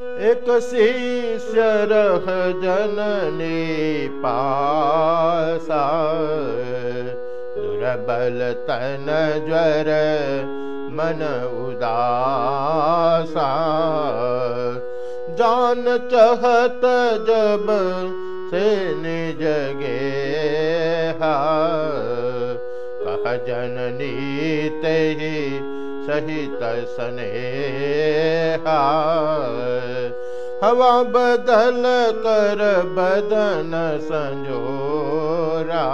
एक शिष्य जननी पासा दुर्बल तन ज्वर मन उदासा। जान चहत जब से निज गे कह जननी ते सहित सने हवा बदल कर बदन संजोरा।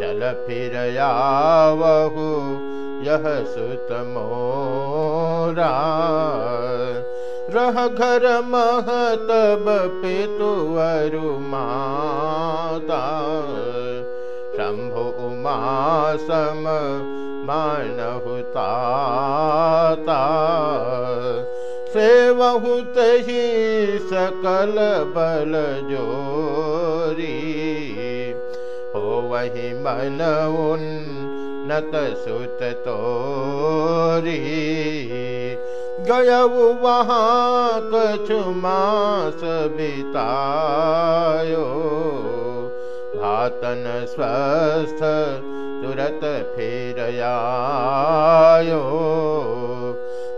चल फिर आवहु यह सुत मोरा। रह घर महतब पितुवरु माता शंभु उमा सम मानहुता सेवहुत ही सकल बल जोरी। हो वही मन उन्नत सुत तोरी। गयऊ वहाँ कछु मास बितायो भातन स्वस्थ तुरत फिर आयो।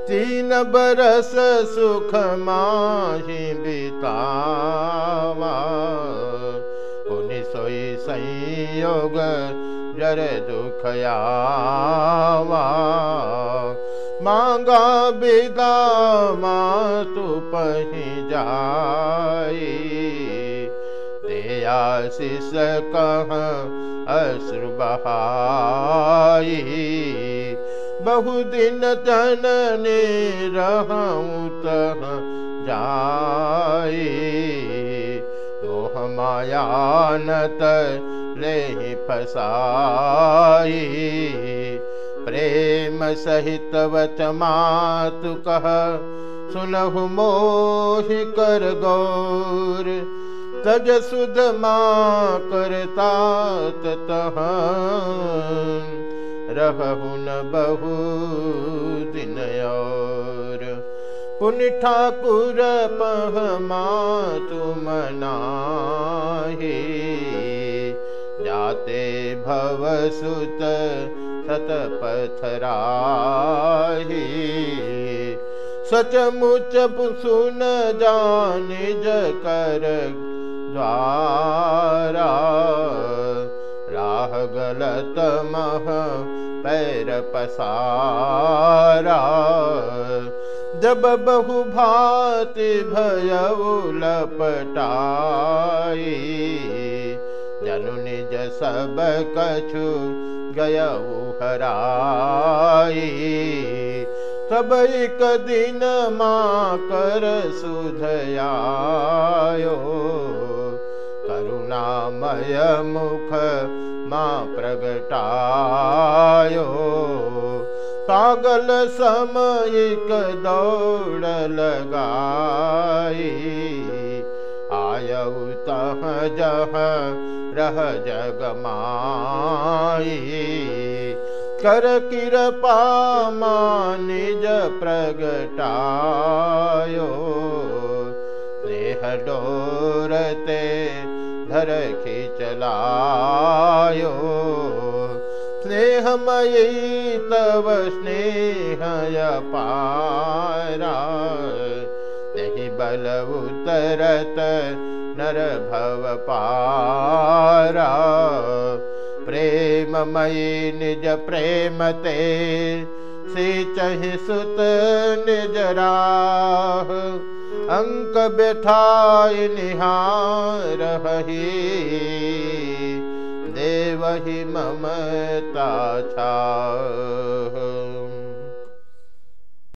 तीन बरस सुख माही बितावा। उन्हीं सोई संयोग जर दुखयावा मांगा बिदा तू पही जाई कह अश्रु रहूँ तह जाई मोह मायानत ले फसाई प्रेम सहित वच मातु कह सुनहु मोहि कर गौर तज सुध माँ करता तह। रहु न बहु दिन पुण्य ठाकुर पह तुम नाही जाते भव सुत सत पथराही। सचमुच सुन जान कर द्वारा राह गलत मह पैर पसारा। जब बहु भाति लपटाई, जनु निज सब कछु गयऊ हराई। तब एक दिन माँ कर सुधयायो। करुणामय मुख माँ प्रगटायो पागल समयिक दौड़ लगाई। आयऊ तह जह रह जगमाई। कर कृपा निज प्रगटायो। स्नेह डोरते धर खिचलायो स्नेहमयी तव स्नेहय पारा। नहीं बल उतरत नर भव पारा। प्रेममयी निज प्रेम प्रेमते सिचहि सुत निजरा अंक बैठाय निहार देवही ममता छा